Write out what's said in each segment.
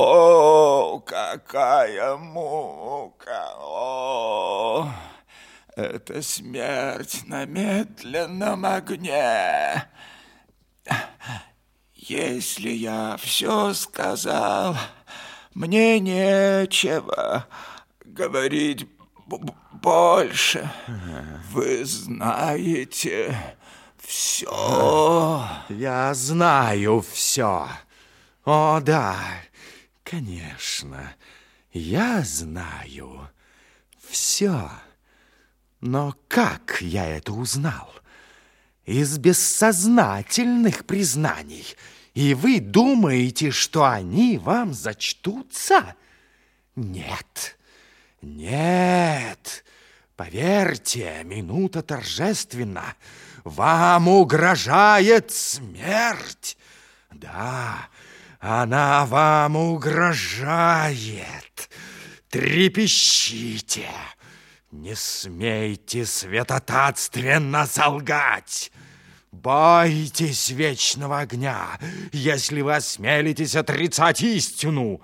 О, какая мука! О, это смерть на медленном огне. Если я все сказал, мне нечего говорить больше. Вы знаете все. Я знаю все. О, да, конечно, я знаю все. Но как я это узнал? Из бессознательных признаний. И вы думаете, что они вам зачтутся? Нет, нет, поверьте, минута торжественна. Вам угрожает смерть. Да, она вам угрожает. Трепещите. Не смейте святотатственно солгать. Бойтесь вечного огня, если вы осмелитесь отрицать истину.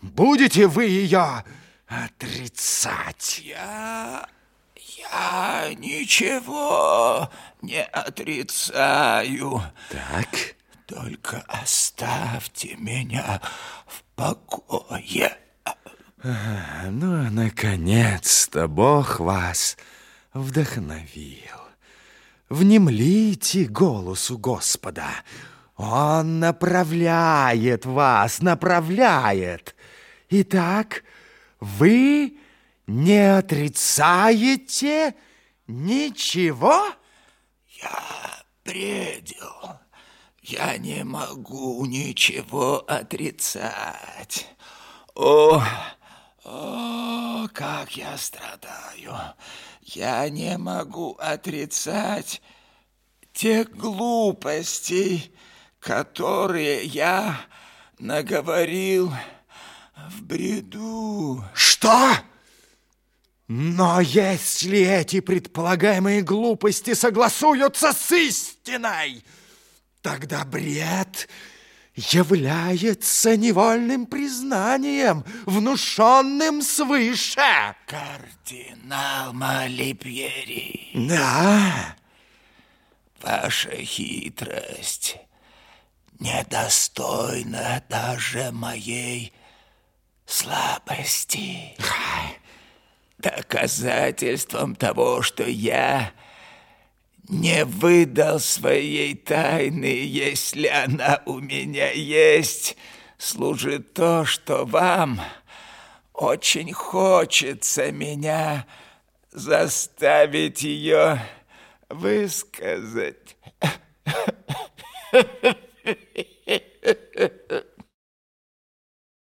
Будете вы ее отрицать? Я... я ничего не отрицаю. Так? Только оставьте меня в покое. Ну, наконец-то Бог вас вдохновил. Внемлите голосу Господа. Он направляет вас, направляет. Итак, вы не отрицаете ничего? Я бредил. Я не могу ничего отрицать. О, о, как я страдаю! Я не могу отрицать тех глупостей, которые я наговорил в бреду. Что? Но если эти предполагаемые глупости согласуются с истиной, тогда бред является невольным признанием, внушенным свыше. Кардинал Малипьери. Да. Ваша хитрость недостойна даже моей слабости. Доказательством того, что я не выдал своей тайны, если она у меня есть, служит то, что вам очень хочется меня заставить ее высказать.